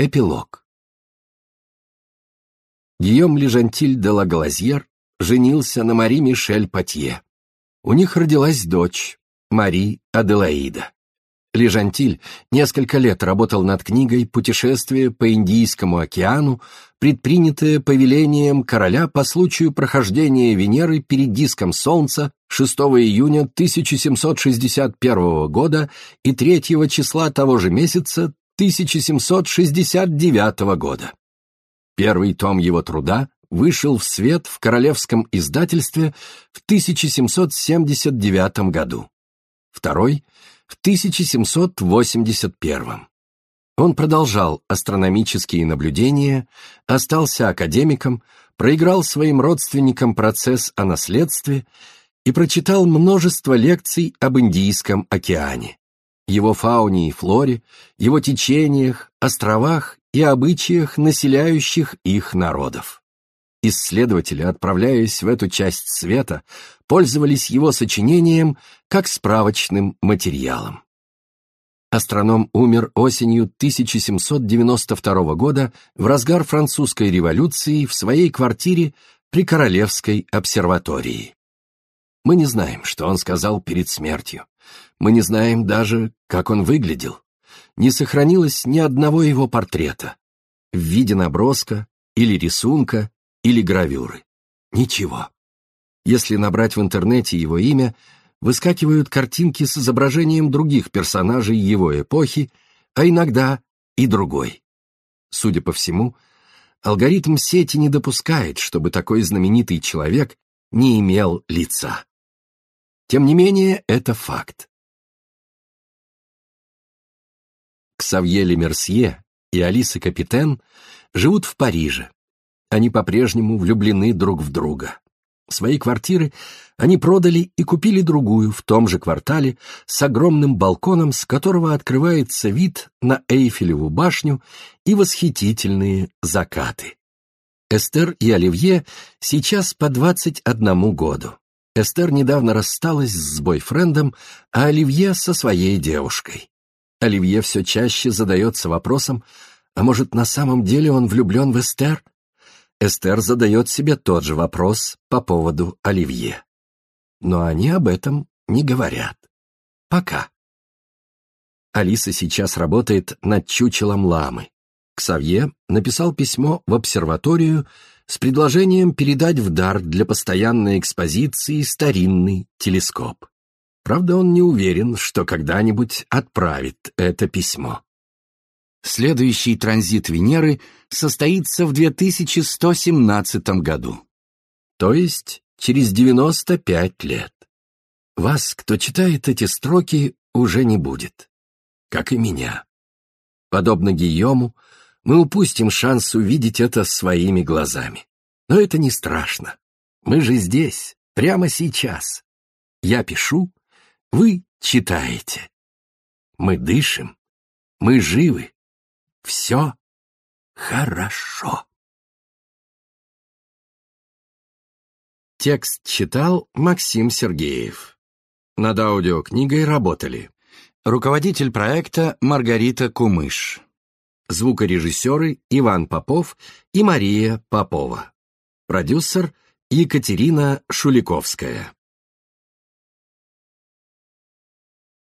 Эпилог. Гийом Лежантиль де Лаглазьер женился на Мари Мишель Патье. У них родилась дочь, Мари Аделаида. Лежантиль несколько лет работал над книгой «Путешествие по Индийскому океану», предпринятое повелением короля по случаю прохождения Венеры перед диском Солнца 6 июня 1761 года и 3 числа того же месяца 1769 года. Первый том его труда вышел в свет в королевском издательстве в 1779 году. Второй — в 1781. Он продолжал астрономические наблюдения, остался академиком, проиграл своим родственникам процесс о наследстве и прочитал множество лекций об Индийском океане, его фауне и флоре, его течениях, островах и обычаях населяющих их народов. Исследователи, отправляясь в эту часть света, пользовались его сочинением как справочным материалом. Астроном умер осенью 1792 года в разгар французской революции в своей квартире при Королевской обсерватории. Мы не знаем, что он сказал перед смертью. Мы не знаем даже, как он выглядел. Не сохранилось ни одного его портрета в виде наброска или рисунка или гравюры. Ничего. Если набрать в интернете его имя, выскакивают картинки с изображением других персонажей его эпохи, а иногда и другой. Судя по всему, алгоритм сети не допускает, чтобы такой знаменитый человек не имел лица. Тем не менее, это факт. Ксавье Лемерсье и Алиса Капитен живут в Париже. Они по-прежнему влюблены друг в друга. Свои квартиры они продали и купили другую в том же квартале с огромным балконом, с которого открывается вид на Эйфелеву башню и восхитительные закаты. Эстер и Оливье сейчас по 21 году. Эстер недавно рассталась с бойфрендом, а Оливье со своей девушкой. Оливье все чаще задается вопросом, а может, на самом деле он влюблен в Эстер? Эстер задает себе тот же вопрос по поводу Оливье. Но они об этом не говорят. Пока. Алиса сейчас работает над чучелом ламы. Ксавье написал письмо в обсерваторию с предложением передать в дар для постоянной экспозиции старинный телескоп. Правда, он не уверен, что когда-нибудь отправит это письмо. Следующий транзит Венеры состоится в 2117 году, то есть через 95 лет. Вас, кто читает эти строки, уже не будет, как и меня. Подобно Гийому, мы упустим шанс увидеть это своими глазами. Но это не страшно. Мы же здесь, прямо сейчас. Я пишу, вы читаете. Мы дышим, мы живы, все хорошо. Текст читал Максим Сергеев. Над аудиокнигой работали руководитель проекта Маргарита Кумыш, звукорежиссеры Иван Попов и Мария Попова, продюсер Екатерина Шуликовская.